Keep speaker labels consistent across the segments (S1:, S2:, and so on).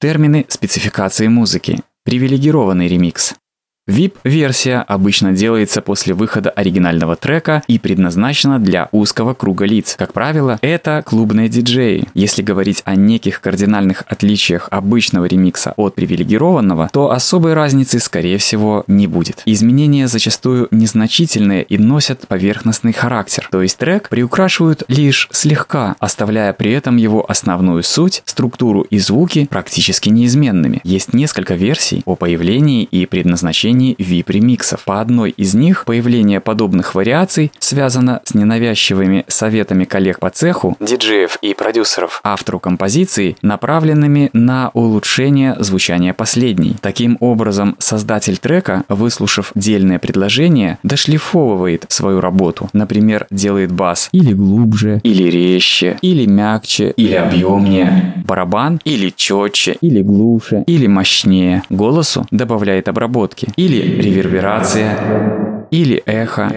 S1: Термины спецификации музыки. Привилегированный ремикс. VIP-версия обычно делается после выхода оригинального трека и предназначена для узкого круга лиц. Как правило, это клубные диджеи. Если говорить о неких кардинальных отличиях обычного ремикса от привилегированного, то особой разницы, скорее всего, не будет. Изменения зачастую незначительные и носят поверхностный характер, то есть трек приукрашивают лишь слегка, оставляя при этом его основную суть, структуру и звуки практически неизменными. Есть несколько версий о появлении и предназначении создании VIP-ремиксов. По одной из них появление подобных вариаций связано с ненавязчивыми советами коллег по цеху, диджеев и продюсеров, автору композиции, направленными на улучшение звучания последней. Таким образом, создатель трека, выслушав дельное предложение, дошлифовывает свою работу. Например, делает бас или глубже, или резче, или мягче, или объемнее, барабан или четче, или глуше, или мощнее. Голосу добавляет обработки или или реверберация, или эхо,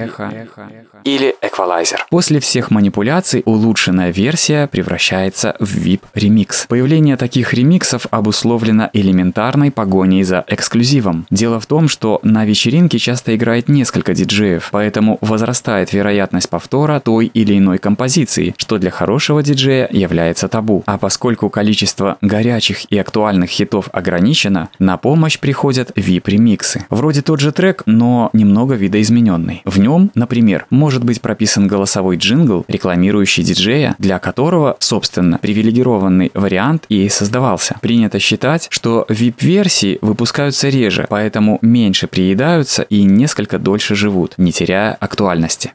S1: или эквалайзер. После всех манипуляций улучшенная версия превращается в VIP-ремикс. Появление таких ремиксов обусловлено элементарной погоней за эксклюзивом. Дело в том, что на вечеринке часто играет несколько диджеев, поэтому возрастает вероятность повтора той или иной композиции, что для хорошего диджея является табу. А поскольку количество горячих и актуальных хитов ограничено, на помощь приходят VIP-ремиксы. Вроде тот же трек, но немного видоизмененный. В нем, например, может быть прописан голосовой джингл, рекламирующий диджея, для которого, собственно, привилегированный вариант и создавался. Принято считать, что VIP-версии выпускаются реже, поэтому меньше приедаются и несколько дольше живут, не теряя актуальности.